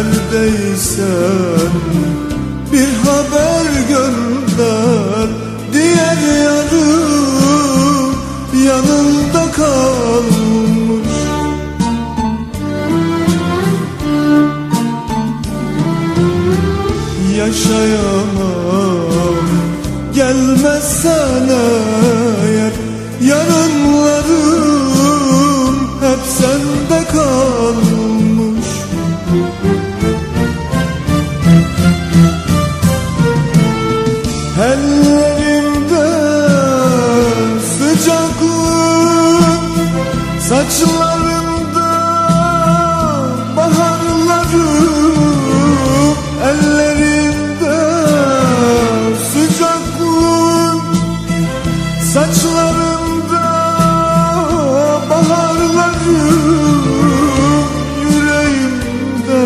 gelirsen bir haber gönder Diğer yarım yanında kalmış. Yaşayamam gelmezsen Saçlarımda baharlarım Ellerimde sıcaklık Saçlarımda baharlarım Yüreğimde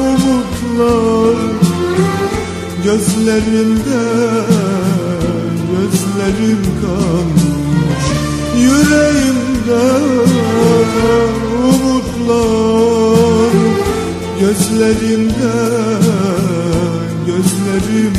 umutlar. Gözlerimde gözlerim kalmış Yüreğimde Gözlerimde gözlerim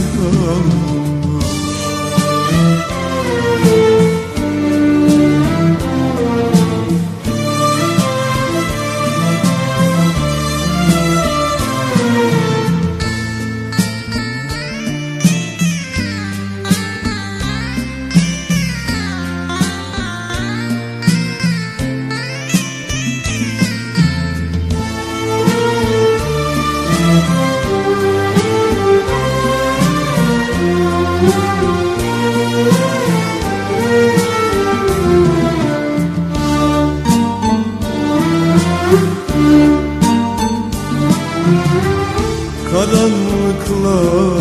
Karanlıklar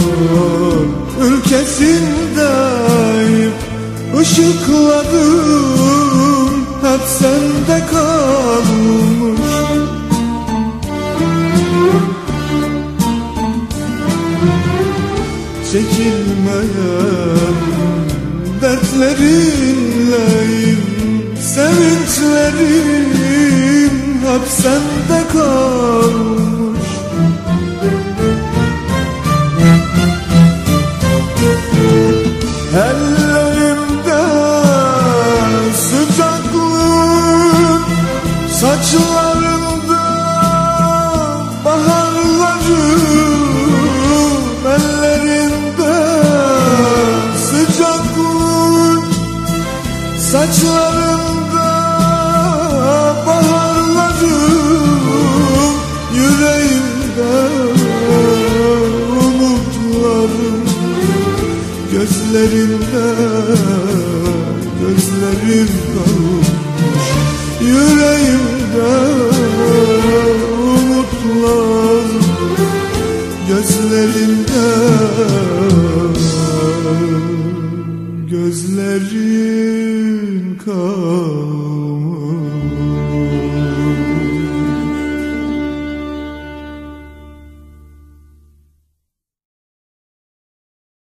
ülkesindeyim. Işıklarım hep sende kalmış. Çekilmeyen dertlerinleyim Sevinçlerim hep sende kalmış Gözlerimde gözlerim kalmış Yüreğimde umutlar. Gözlerimde gözlerim kalmış